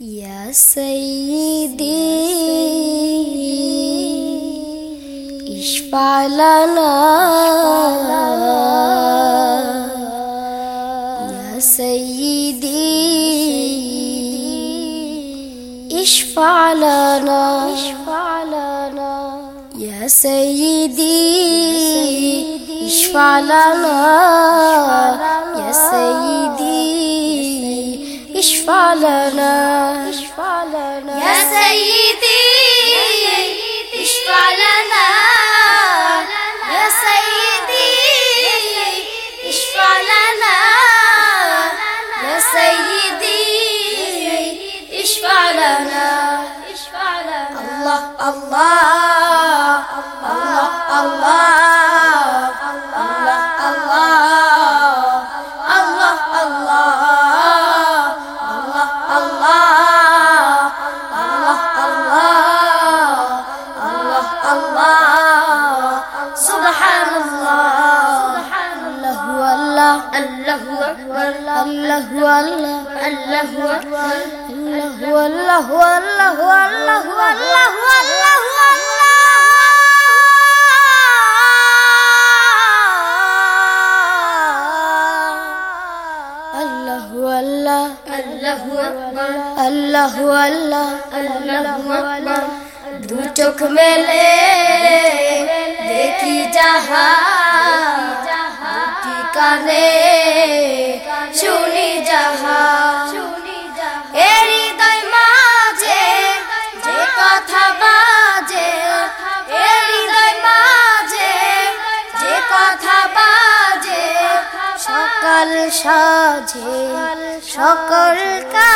يا سيدي اشفع لنا. يا سيدي اشفع لنا. يا سيدي اشفع لنا. يا سيدي اشفع لنا. اشفع لنا. يا سيدي اشفع لنا. يا سيدي اشفع لنا. يا سيدي اشفع لنا. الله الله. الله أكبر الله والله الله أكبر الله والله والله والله والله والله الله والله الله أكبر الله والله আল্লাহু আকবার দু চোখ মেলে দেখি যাহা কানে শুনি যাহা। এ হৃদয় মাঝে যে কথা বাজে হৃদয় মাঝে যে কথা বাজে, সকাল সাজে, সকল কাজে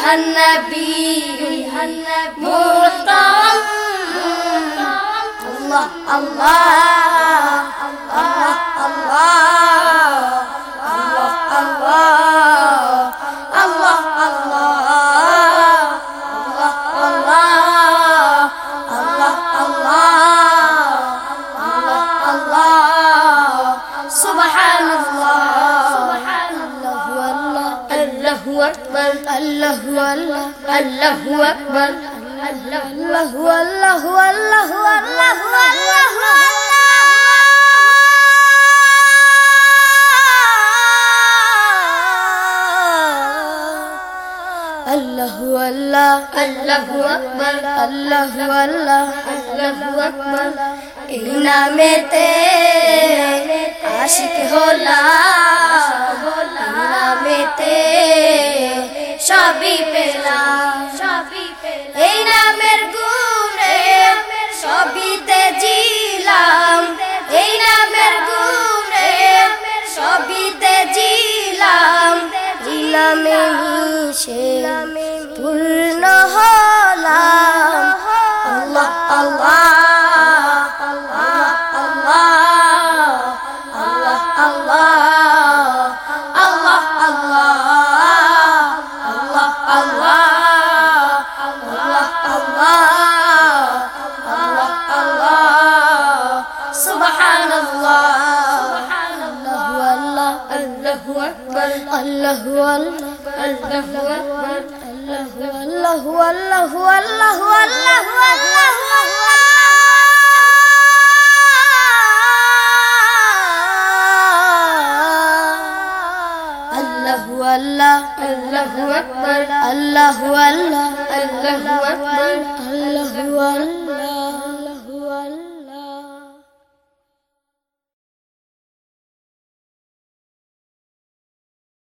فيها النبي محترم. الله الله الله الله. الله الله الله أكبر الله الله الله الله الله الله الله الله الله أكبر الله الله الله أكبर إنا ميتي عاشق होला إنا ميتي সবই পেলাম। এই নামের গুণে সবিতে জিলাম। এই নামের গুণে সবিতে জিলাম। ইলামে মিশে পূর্ণ হলাম الله الله الله سبحان الله الله أكبر الله الله الله الله الله الله الله الله الله الله أكبر. الله الله الله أكبر. الله الله